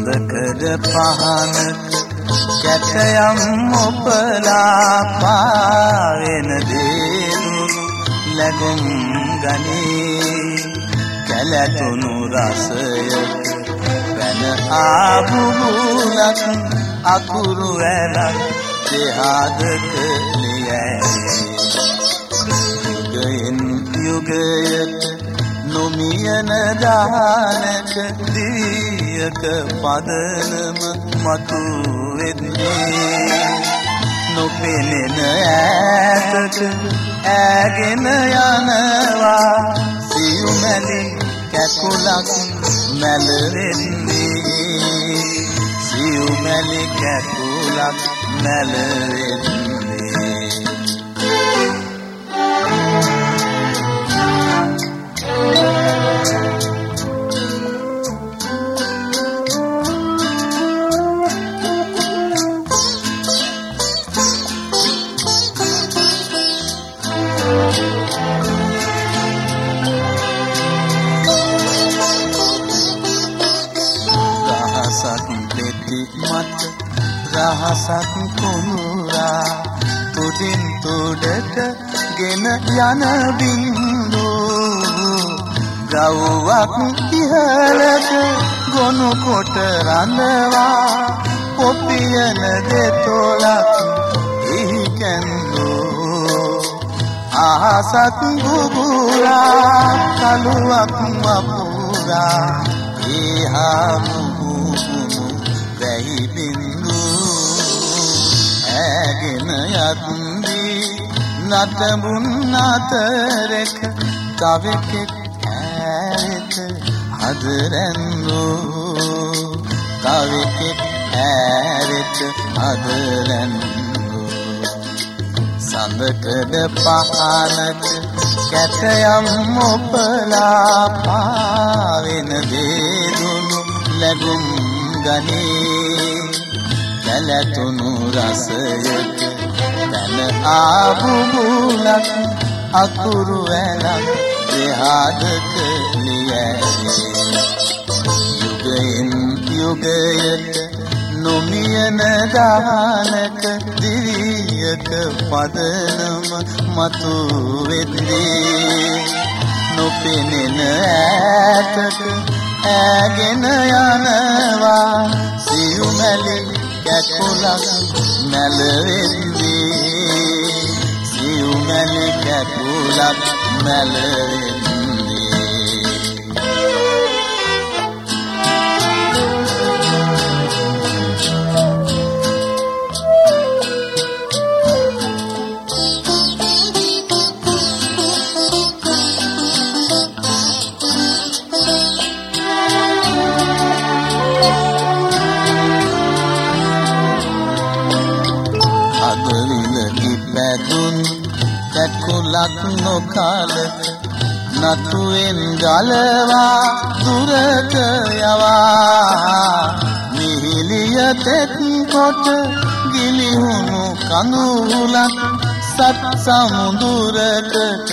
සඳකඩ පහනක කැටයම් ඔපලා පාවෙන දේදුණු ලැගුම් ගනී. කැලැතුණු රසයක පැන ආබුබුලක් අකුරු ඇලක් දෙහාදක ලියැයි. යුගයෙන් යුගයට නොමියන දානක දිවියක පදනම මතු වෙන්නේ නොපෙනෙන ඈතට ඈගෙන යනවා. සියුමැලි කැකුලක් මැලවෙන්නේ. සියුමැලි කැකුලක් මැලවෙන්නේ. පෙති මත රහසක් කුමුරා තුඩින් තුඩට ගෙන යන බින්දු ගව්වක් ඉහළට ගොනු කොට රඳවා පොපියන දෙතොලක් එහි කැන්දෝ අහසක් ගුගුරා කළුවක් වපුරා ඒහාමු වැහි බින්දු ඇගෙන යත්දී නටබුන් අතරක තවෙකෙක් ඇරෙත හදරැන්නෝ තවෙකෙක් ඇරෙත හදරැන්නෝ සඳකඩ පහනක කැටයම් ඔපලා පාවෙන දේදුණු ලැබුම් ගනී. කැලැතුණු රසයක පැන ආබුබුලක් අකුරු ඇලක් දෙහාදක ලියැයි යුගයෙන් යුගයට නොමියන දානක දිවියක පදනම මතු වෙද්දී නොපෙනෙන ඈතට ඈගෙන යනවා. සියුමැලි කැකුලක් මැලවෙද්දී සියුමැලි කැකුලක් මැලවෙද්දී අදවිලකි පැදුන් කැකුලක් නොකාලක නතුවෙන් ගලවා දුරට යවා. මිහිලිය තෙත් කොට ගිලිහුණු කඳුලක් සත් සමුදුරකට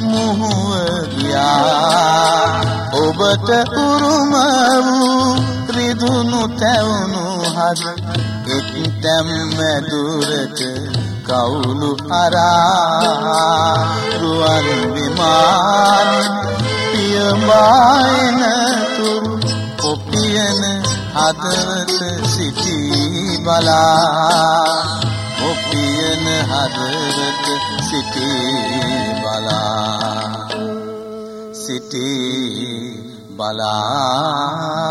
මුහුව ගියා. ඔබට උරුම වූ රිදුණු තැවුණු හද එක් තැම් මැදුරට කවුළු අරා රුවන් විමාන පියමායන තුරු ඔපියන හදවත සිටී බලා ඔපියන හදවත සිටී බලා සිටී බලා